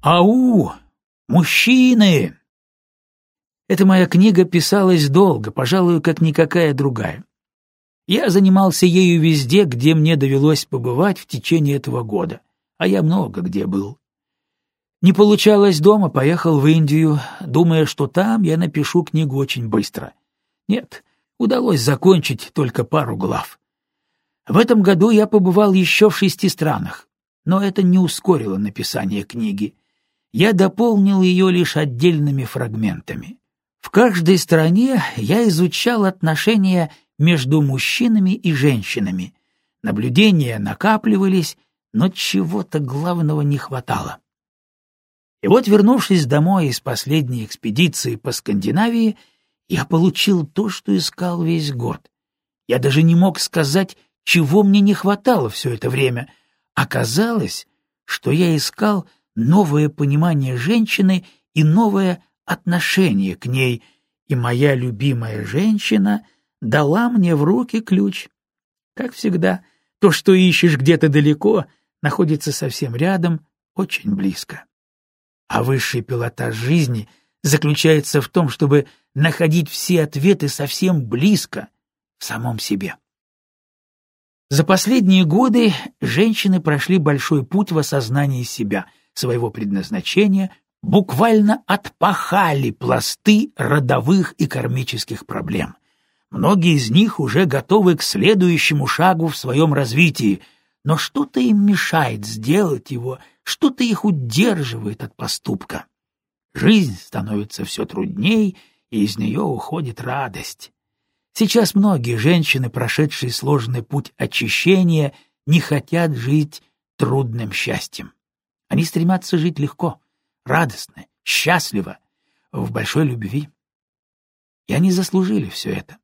Ау! Мужчины! Эта моя книга писалась долго, пожалуй, как никакая другая. Я занимался ею везде, где мне довелось побывать в течение этого года, а я много где был. Не получалось дома, поехал в Индию, думая, что там я напишу книгу очень быстро. Нет, удалось закончить только пару глав. В этом году я побывал еще в шести странах, но это не ускорило написание книги. Я дополнил ее лишь отдельными фрагментами. В каждой стране я изучал отношения между мужчинами и женщинами. Наблюдения накапливались, но чего-то главного не хватало. И вот, вернувшись домой из последней экспедиции по Скандинавии, я получил то, что искал весь год. Я даже не мог сказать, чего мне не хватало все это время. Оказалось, что я искал новое понимание женщины и новое отношение к ней, и моя любимая женщина дала мне в руки ключ. Как всегда, то, что ищешь где-то далеко, находится совсем рядом, очень близко. А высший пилотаж жизни заключается в том, чтобы находить все ответы совсем близко, в самом себе. За последние годы женщины прошли большой путь в осознании себя, своего предназначения, буквально отпахали пласты родовых и кармических проблем. Многие из них уже готовы к следующему шагу в своем развитии, но что-то им мешает сделать его, что-то их удерживает от поступка. Жизнь становится все трудней, и из нее уходит радость. Сейчас многие женщины, прошедшие сложный путь очищения, не хотят жить трудным счастьем. Они стремятся жить легко, радостно, счастливо, в большой любви. И они заслужили все это.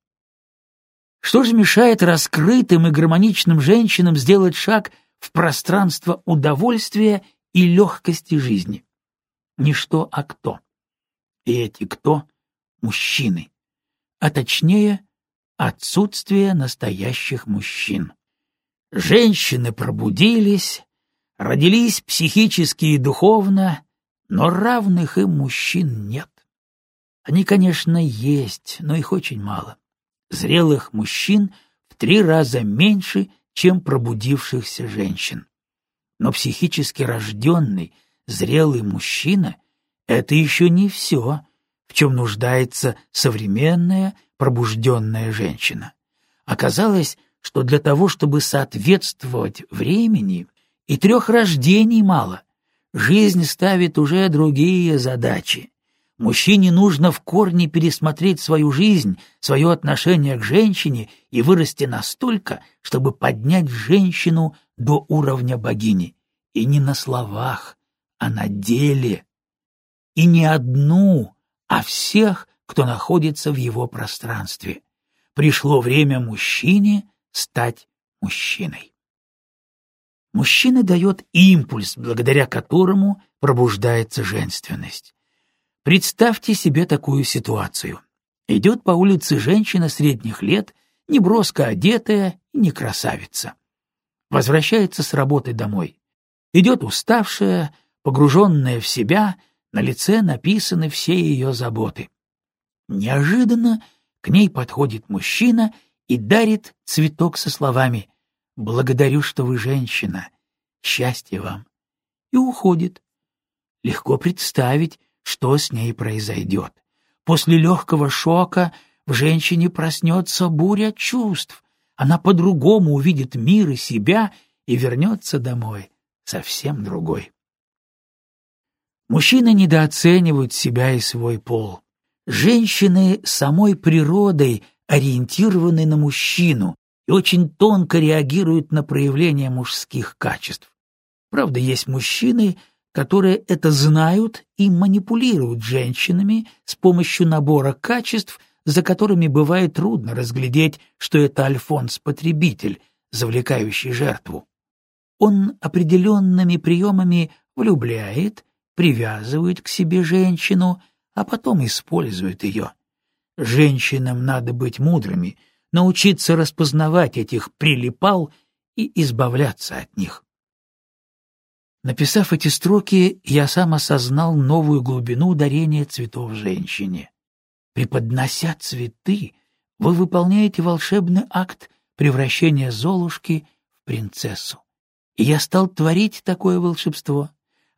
Что же мешает раскрытым и гармоничным женщинам сделать шаг в пространство удовольствия и легкости жизни? Ничто, а кто. И эти кто — мужчины, а точнее отсутствие настоящих мужчин. Женщины пробудились, родились психически и духовно, но равных им мужчин нет. Они, конечно, есть, но их очень мало. Зрелых мужчин в три раза меньше, чем пробудившихся женщин. Но психически рожденный, зрелый мужчина — это еще не все, в чем нуждается современная пробужденная женщина. Оказалось, что для того, чтобы соответствовать времени, и трех рождений мало. Жизнь ставит уже другие задачи. Мужчине нужно в корне пересмотреть свою жизнь, свое отношение к женщине и вырасти настолько, чтобы поднять женщину до уровня богини. И не на словах, а на деле. И не одну, а всех, кто находится в его пространстве. Пришло время мужчине стать мужчиной. Мужчина дает импульс, благодаря которому пробуждается женственность. Представьте себе такую ситуацию. Идет по улице женщина средних лет, неброско одетая и не красавица. Возвращается с работы домой. Идет уставшая, погруженная в себя, на лице написаны все ее заботы. Неожиданно к ней подходит мужчина и дарит цветок со словами «Благодарю, что вы женщина. Счастья вам». И уходит. Легко представить, что с ней произойдет. После легкого шока в женщине проснется буря чувств. Она по-другому увидит мир и себя и вернется домой совсем другой. Мужчины недооценивают себя и свой пол. Женщины самой природой ориентированы на мужчину, и очень тонко реагируют на проявления мужских качеств. Правда, есть мужчины, которые это знают и манипулируют женщинами с помощью набора качеств, за которыми бывает трудно разглядеть, что это альфонс-потребитель, завлекающий жертву. Он определенными приемами влюбляет, привязывает к себе женщину, а потом использует ее. Женщинам надо быть мудрыми — научиться распознавать этих прилипал и избавляться от них. Написав эти строки, я сам осознал новую глубину дарения цветов женщине. Преподнося цветы, вы выполняете волшебный акт превращения Золушки в принцессу. И я стал творить такое волшебство,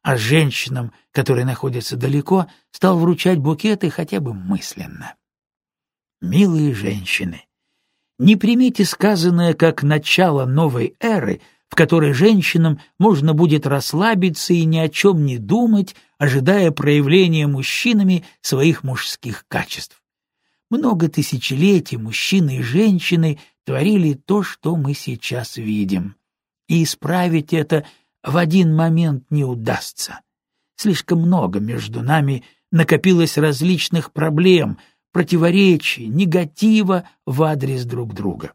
а женщинам, которые находятся далеко, стал вручать букеты хотя бы мысленно. Милые женщины, не примите сказанное как начало новой эры — в которой женщинам можно будет расслабиться и ни о чем не думать, ожидая проявления мужчинами своих мужских качеств. Много тысячелетий мужчины и женщины творили то, что мы сейчас видим. И исправить это в один момент не удастся. Слишком много между нами накопилось различных проблем, противоречий, негатива в адрес друг друга.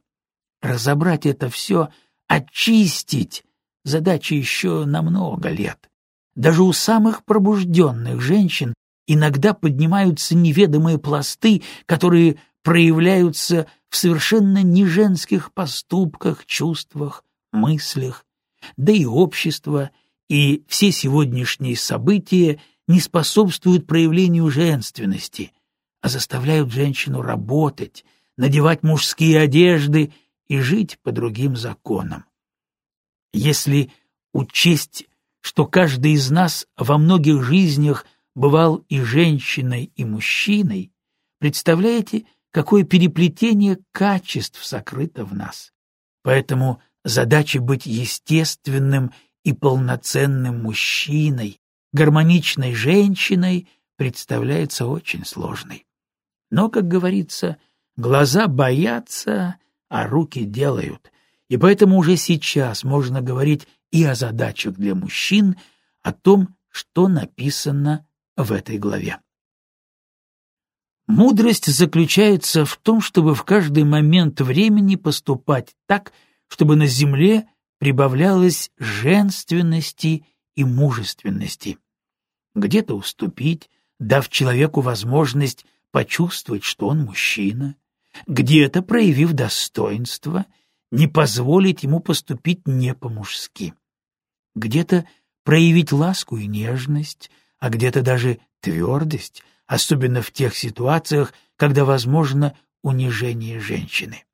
Разобрать это все — очистить задача еще на много лет. Даже у самых пробужденных женщин иногда поднимаются неведомые пласты, которые проявляются в совершенно неженских поступках, чувствах, мыслях. Да и общество, и все сегодняшние события не способствуют проявлению женственности, а заставляют женщину работать, надевать мужские одежды и жить по другим законам. Если учесть, что каждый из нас во многих жизнях бывал и женщиной, и мужчиной, представляете, какое переплетение качеств сокрыто в нас. Поэтому задача быть естественным и полноценным мужчиной, гармоничной женщиной представляется очень сложной. Но, как говорится, глаза боятся, а руки делают. И поэтому уже сейчас можно говорить и о задачах для мужчин, о том, что написано в этой главе. Мудрость заключается в том, чтобы в каждый момент времени поступать так, чтобы на земле прибавлялось женственности и мужественности. Где-то уступить, дав человеку возможность почувствовать, что он мужчина, где-то, проявив достоинство, не позволить ему поступить не по-мужски. Где-то проявить ласку и нежность, а где-то даже твердость, особенно в тех ситуациях, когда возможно унижение женщины.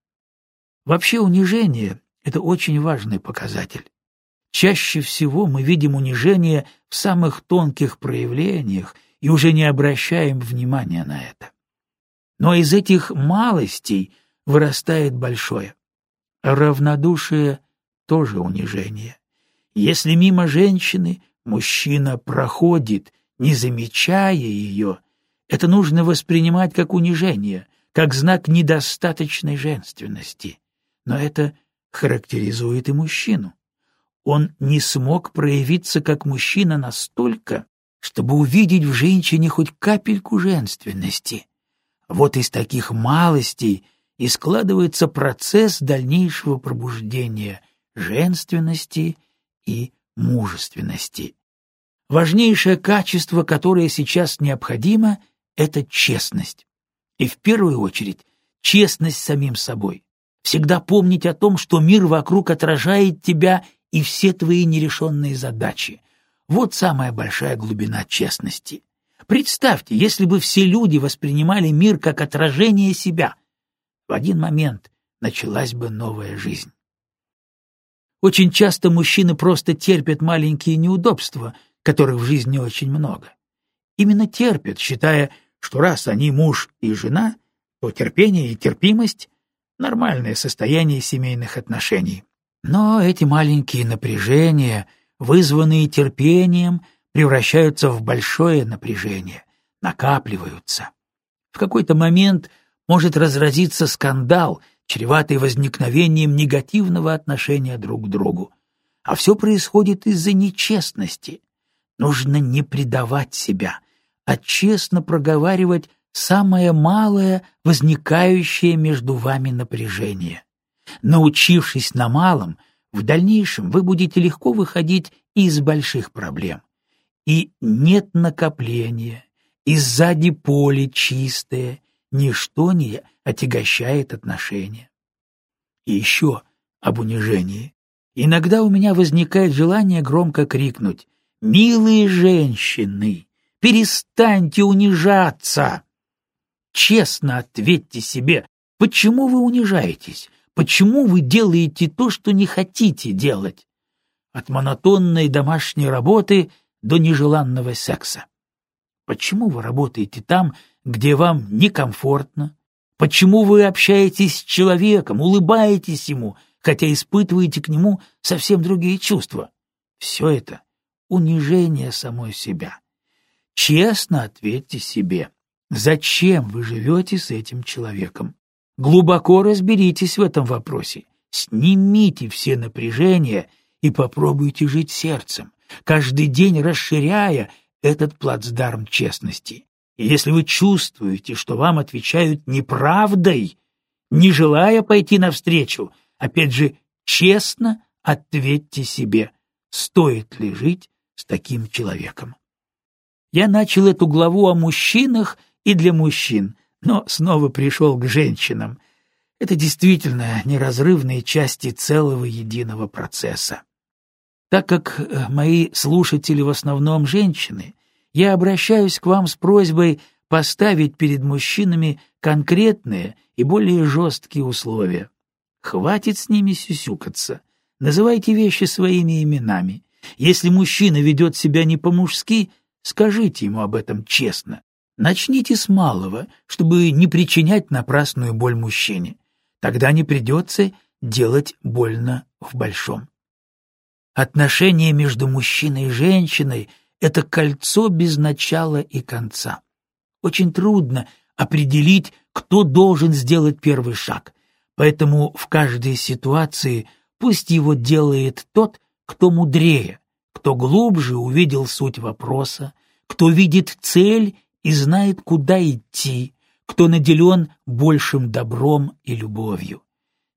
Вообще унижение — это очень важный показатель. Чаще всего мы видим унижение в самых тонких проявлениях и уже не обращаем внимания на это. Но из этих малостей вырастает большое. Равнодушие — тоже унижение. Если мимо женщины мужчина проходит, не замечая ее, это нужно воспринимать как унижение, как знак недостаточной женственности. Но это характеризует и мужчину. Он не смог проявиться как мужчина настолько, чтобы увидеть в женщине хоть капельку женственности. Вот из таких малостей и складывается процесс дальнейшего пробуждения женственности и мужественности. Важнейшее качество, которое сейчас необходимо, — это честность. И в первую очередь честность самим собой. Всегда помнить о том, что мир вокруг отражает тебя и все твои нерешенные задачи. Вот самая большая глубина честности. Представьте, если бы все люди воспринимали мир как отражение себя, в один момент началась бы новая жизнь. Очень часто мужчины просто терпят маленькие неудобства, которых в жизни очень много. Именно терпят, считая, что раз они муж и жена, то терпение и терпимость — нормальное состояние семейных отношений. Но эти маленькие напряжения, вызванные терпением — превращаются в большое напряжение, накапливаются. В какой-то момент может разразиться скандал, чреватый возникновением негативного отношения друг к другу. А все происходит из-за нечестности. Нужно не предавать себя, а честно проговаривать самое малое возникающее между вами напряжение. Научившись на малом, в дальнейшем вы будете легко выходить из больших проблем и нет накопления, и сзади поле чистое, ничто не отягощает отношения. И еще об унижении. Иногда у меня возникает желание громко крикнуть «Милые женщины, перестаньте унижаться!» Честно ответьте себе, почему вы унижаетесь? Почему вы делаете то, что не хотите делать? От монотонной домашней работы до нежеланного секса. Почему вы работаете там, где вам некомфортно? Почему вы общаетесь с человеком, улыбаетесь ему, хотя испытываете к нему совсем другие чувства? Все это унижение самой себя. Честно ответьте себе, зачем вы живете с этим человеком? Глубоко разберитесь в этом вопросе, снимите все напряжения и попробуйте жить сердцем, каждый день расширяя этот плацдарм честности. И если вы чувствуете, что вам отвечают неправдой, не желая пойти навстречу, опять же, честно ответьте себе, стоит ли жить с таким человеком. Я начал эту главу о мужчинах и для мужчин, но снова пришел к женщинам. Это действительно неразрывные части целого единого процесса. Так как э, мои слушатели в основном женщины, я обращаюсь к вам с просьбой поставить перед мужчинами конкретные и более жесткие условия. Хватит с ними сюсюкаться. Называйте вещи своими именами. Если мужчина ведет себя не по-мужски, скажите ему об этом честно. Начните с малого, чтобы не причинять напрасную боль мужчине. Тогда не придется делать больно в большом. Отношения между мужчиной и женщиной — это кольцо без начала и конца. Очень трудно определить, кто должен сделать первый шаг, поэтому в каждой ситуации пусть его делает тот, кто мудрее, кто глубже увидел суть вопроса, кто видит цель и знает, куда идти, кто наделен большим добром и любовью.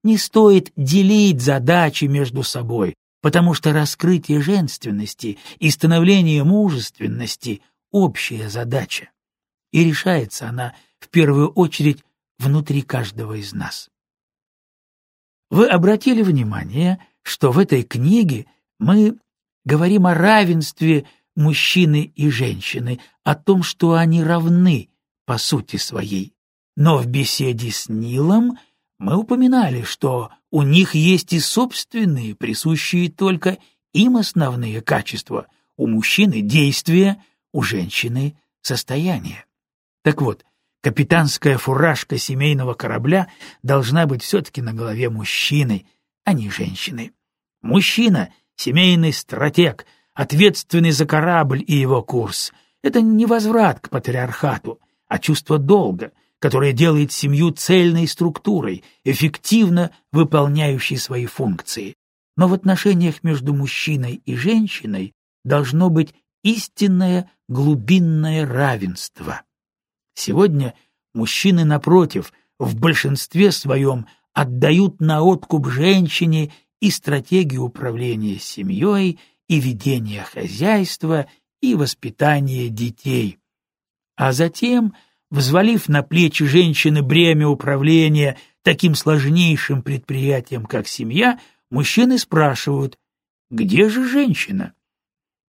Не стоит делить задачи между собой, потому что раскрытие женственности и становление мужественности — общая задача, и решается она в первую очередь внутри каждого из нас. Вы обратили внимание, что в этой книге мы говорим о равенстве мужчины и женщины, о том, что они равны по сути своей. Но в беседе с Нилом мы упоминали, что у них есть и собственные, присущие только им основные качества. У мужчины — действия, у женщины — состояние. Так вот, капитанская фуражка семейного корабля должна быть все-таки на голове мужчины, а не женщины. Мужчина — семейный стратег, ответственный за корабль и его курс. Это не возврат к патриархату, а чувство долга, которое делает семью цельной структурой, эффективно выполняющей свои функции. Но в отношениях между мужчиной и женщиной должно быть истинное глубинное равенство. Сегодня мужчины, напротив, в большинстве своем отдают на откуп женщине и стратегию управления семьей, и ведения хозяйства, и воспитания детей. А затем — взвалив на плечи женщины бремя управления таким сложнейшим предприятием, как семья, мужчины спрашивают «Где же женщина?».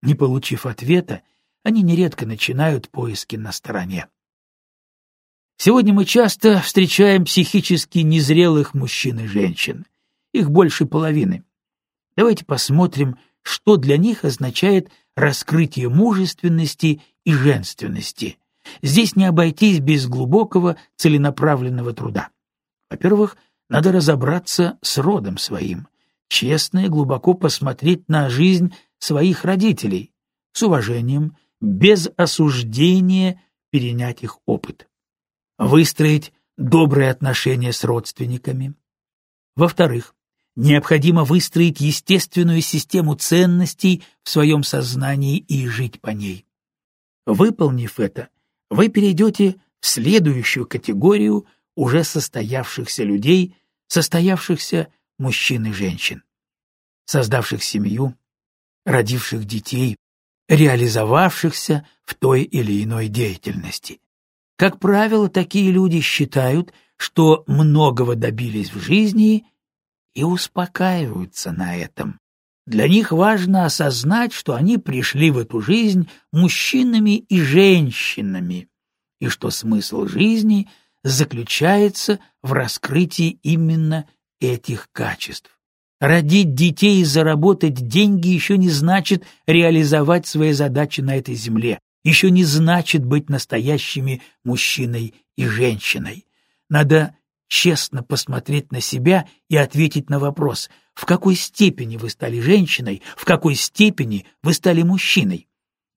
Не получив ответа, они нередко начинают поиски на стороне. Сегодня мы часто встречаем психически незрелых мужчин и женщин. Их больше половины. Давайте посмотрим, что для них означает раскрытие мужественности и женственности. Здесь не обойтись без глубокого целенаправленного труда. Во-первых, надо разобраться с родом своим, честно и глубоко посмотреть на жизнь своих родителей, с уважением, без осуждения перенять их опыт. Выстроить добрые отношения с родственниками. Во-вторых, необходимо выстроить естественную систему ценностей в своем сознании и жить по ней. Выполнив это, вы перейдете в следующую категорию уже состоявшихся людей, состоявшихся мужчин и женщин, создавших семью, родивших детей, реализовавшихся в той или иной деятельности. Как правило, такие люди считают, что многого добились в жизни и успокаиваются на этом. Для них важно осознать, что они пришли в эту жизнь мужчинами и женщинами, и что смысл жизни заключается в раскрытии именно этих качеств. Родить детей и заработать деньги еще не значит реализовать свои задачи на этой земле, еще не значит быть настоящими мужчиной и женщиной. Надо честно посмотреть на себя и ответить на вопрос, в какой степени вы стали женщиной, в какой степени вы стали мужчиной,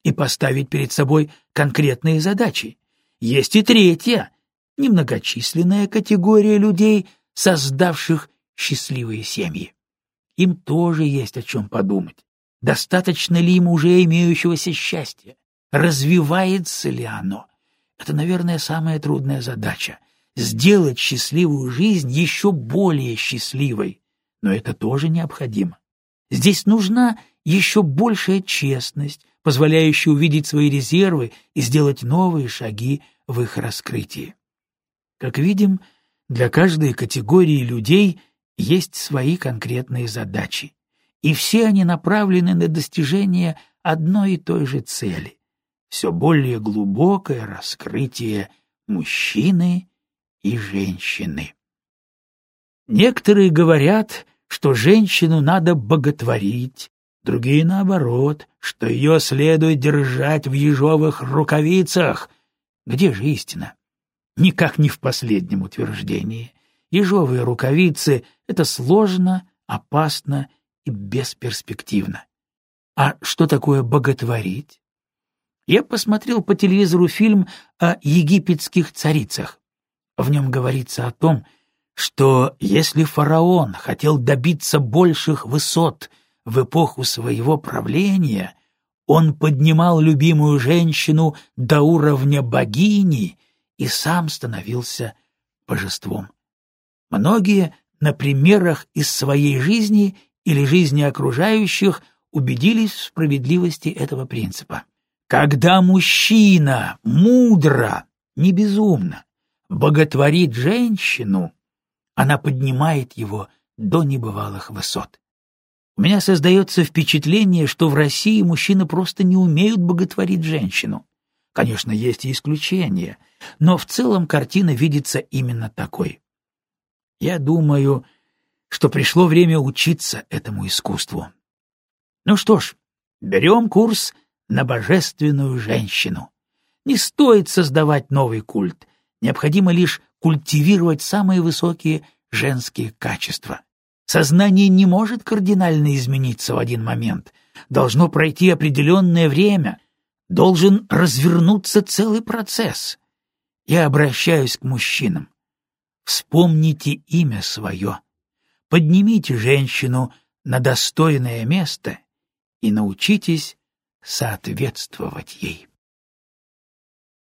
и поставить перед собой конкретные задачи. Есть и третья, немногочисленная категория людей, создавших счастливые семьи. Им тоже есть о чем подумать. Достаточно ли им уже имеющегося счастья? Развивается ли оно? Это, наверное, самая трудная задача — сделать счастливую жизнь еще более счастливой. Но это тоже необходимо. Здесь нужна еще большая честность, позволяющая увидеть свои резервы и сделать новые шаги в их раскрытии. Как видим, для каждой категории людей — есть свои конкретные задачи, и все они направлены на достижение одной и той же цели — все более глубокое раскрытие мужчины и женщины. Некоторые говорят, что женщину надо боготворить, другие, наоборот, что ее следует держать в ежовых рукавицах. Где же истина? Никак не в последнем утверждении. Ежовые рукавицы — это сложно, опасно и бесперспективно. А что такое боготворить? Я посмотрел по телевизору фильм о египетских царицах. В нем говорится о том, что если фараон хотел добиться больших высот в эпоху своего правления, он поднимал любимую женщину до уровня богини и сам становился божеством. Многие на примерах из своей жизни или жизни окружающих убедились в справедливости этого принципа. Когда мужчина мудро, не безумно, боготворит женщину, она поднимает его до небывалых высот. У меня создается впечатление, что в России мужчины просто не умеют боготворить женщину. Конечно, есть и исключения, но в целом картина видится именно такой. Я думаю, что пришло время учиться этому искусству. Ну что ж, берем курс на божественную женщину. Не стоит создавать новый культ, необходимо лишь культивировать самые высокие женские качества. Сознание не может кардинально измениться в один момент. Должно пройти определенное время, должен развернуться целый процесс. Я обращаюсь к мужчинам. Вспомните имя свое, поднимите женщину на достойное место и научитесь соответствовать ей.